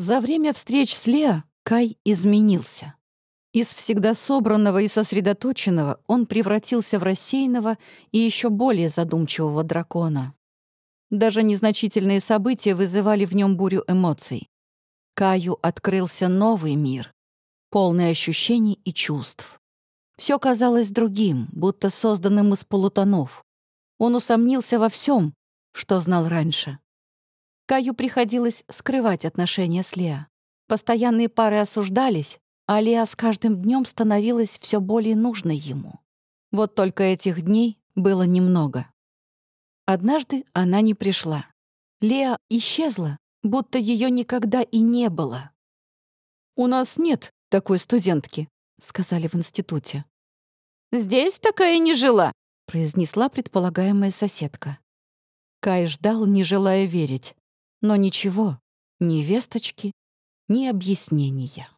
За время встреч с Лео Кай изменился. Из всегда собранного и сосредоточенного он превратился в рассеянного и еще более задумчивого дракона. Даже незначительные события вызывали в нем бурю эмоций. Каю открылся новый мир, полный ощущений и чувств. Все казалось другим, будто созданным из полутонов. Он усомнился во всем, что знал раньше. Каю приходилось скрывать отношения с Лео. Постоянные пары осуждались, а Леа с каждым днем становилась все более нужной ему. Вот только этих дней было немного. Однажды она не пришла. Леа исчезла, будто ее никогда и не было. «У нас нет такой студентки», — сказали в институте. «Здесь такая не жила», — произнесла предполагаемая соседка. Кай ждал, не желая верить. Но ничего, ни весточки, ни объяснения.